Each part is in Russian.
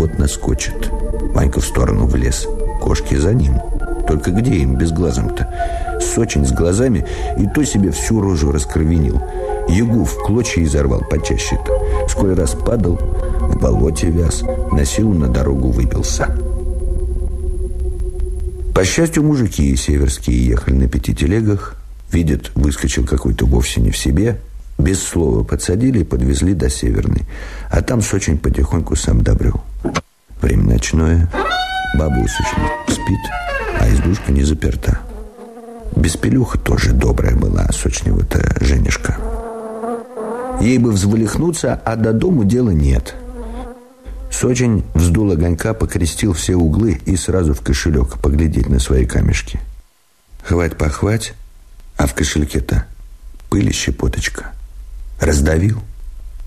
вот-вот наскочит. Ванька в сторону в лес. Кошки за ним. Только где им без глазом-то? Сочень с глазами и то себе всю рожу раскровенил. Ягу в клочья изорвал почаще-то. Сколь раз падал, в болоте вяз, на силу на дорогу выбился. По счастью, мужики северские ехали на пяти телегах. Видят, выскочил какой-то вовсе не в себе. Без слова подсадили и подвезли до Северной. А там Сочень потихоньку сам добрел. Время ночное. Баба усочно спит, а избушка не заперта. Беспелюха тоже добрая была, сочнева-то Женишка. Ей бы взвалихнуться, а до дому дела нет. Сочень вздул огонька, покрестил все углы и сразу в кошелек поглядеть на свои камешки. Хвать-похвать, а в кошельке-то пыль и щепоточка. Раздавил.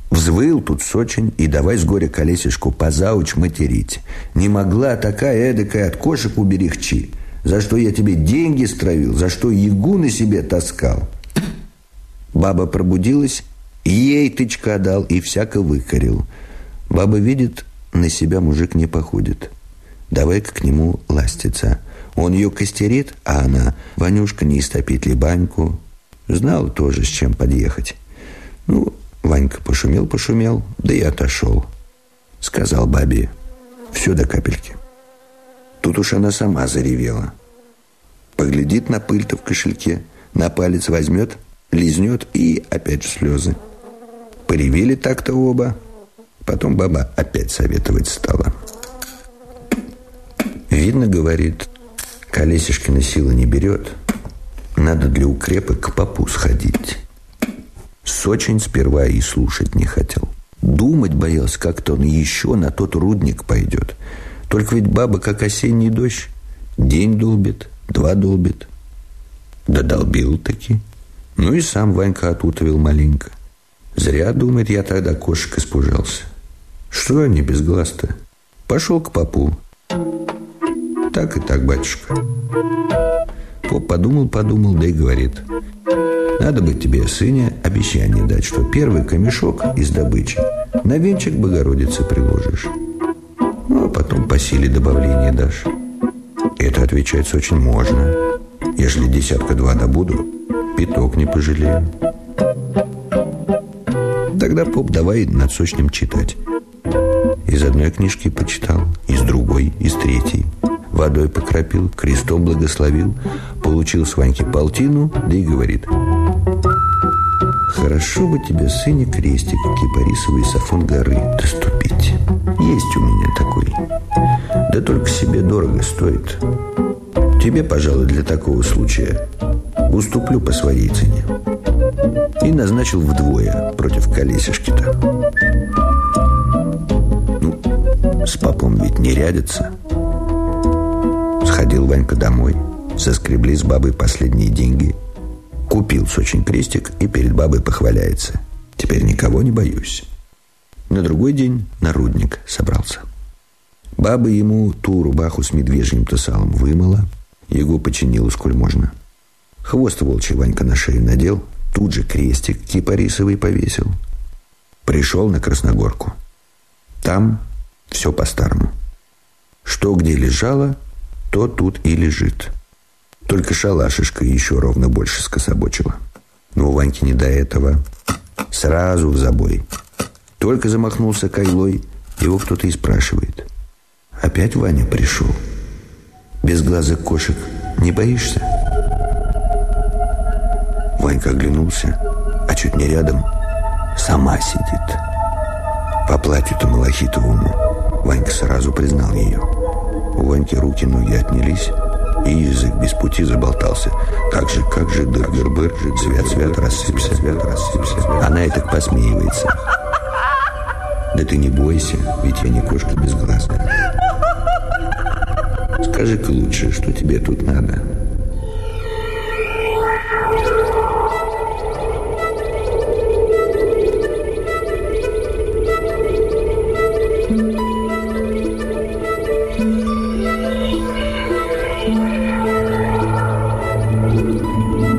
Взвыл тут Сочень и давай с горя колесишку позауч материть. Не могла такая эдакая от кошек уберегчи. За что я тебе деньги стравил, за что ягу на себе таскал. Баба пробудилась, ей тычка дал и всяко выкорил. Баба видит, на себя мужик не походит. Давай-ка к нему ластиться. Он ее костерит, а она, Ванюшка, не истопит ли баньку. Знал тоже, с чем подъехать. Ну, Ванька пошумел-пошумел, да и отошел. Сказал бабе, все до капельки. Тут уж она сама заревела. Поглядит на пыль-то в кошельке, на палец возьмет, лизнет и опять слезы. Поревели так-то оба. Потом баба опять советовать стала. Видно, говорит, Колесишкина сила не берет. Надо для укрепа к попу сходить. Сочень сперва и слушать не хотел. Думать боялся, как-то он еще на тот рудник пойдет. Только ведь баба, как осенний дождь, день долбит, два долбит. Да долбил таки. Ну и сам Ванька отутовил маленько. Зря, думает, я тогда кошек испужался. Что они без глаз-то? Пошел к попу. Так и так, батюшка. Поп подумал-подумал, да и говорит – надо бы тебе, сыне, обещание дать, что первый камешок из добычи на венчик Богородицы приложишь. Ну, а потом по силе добавления дашь. Это, отвечается, очень можно. Если десятка-два добуду, пяток не пожалею. Тогда, поп, давай над сочным читать. Из одной книжки почитал, из другой, из третьей. Водой покропил, крестом благословил, получил с Ваньки полтину, да и говорит – Хорошо бы тебе, сыне, крестик кипарисовый сафон горы доступить. Есть у меня такой. Да только себе дорого стоит. Тебе, пожалуй, для такого случая уступлю по своей цене. И назначил вдвое против колесишки-то. Ну, с папом ведь не рядится. Сходил Ванька домой, соскребли с бабой последние деньги – Купил очень крестик и перед бабой похваляется. Теперь никого не боюсь. На другой день на рудник собрался. Баба ему ту рубаху с медвежьим-то салом вымыла, его починила, сколь можно. Хвост волчий Ванька на шею надел, тут же крестик кипарисовый повесил. Пришел на Красногорку. Там все по-старому. Что где лежало, то тут и лежит. Только шалашишка еще ровно больше скособочила. Но у Ваньки не до этого. Сразу в забой. Только замахнулся кайлой, его кто-то и спрашивает. Опять Ваня пришел? Без глаза кошек не боишься? Ванька оглянулся, а чуть не рядом сама сидит. По платью-то малахитовому Ванька сразу признал ее. У Ваньки руки-ноги отнялись, и язык без пути заболтался. Как же, как же, дыр-дыр-быр, свят-свят рассыпься, свят рассыпься. Она и так посмеивается. Да ты не бойся, ведь я не кошка без глаз. Скажи-ка лучше, что тебе тут надо. Música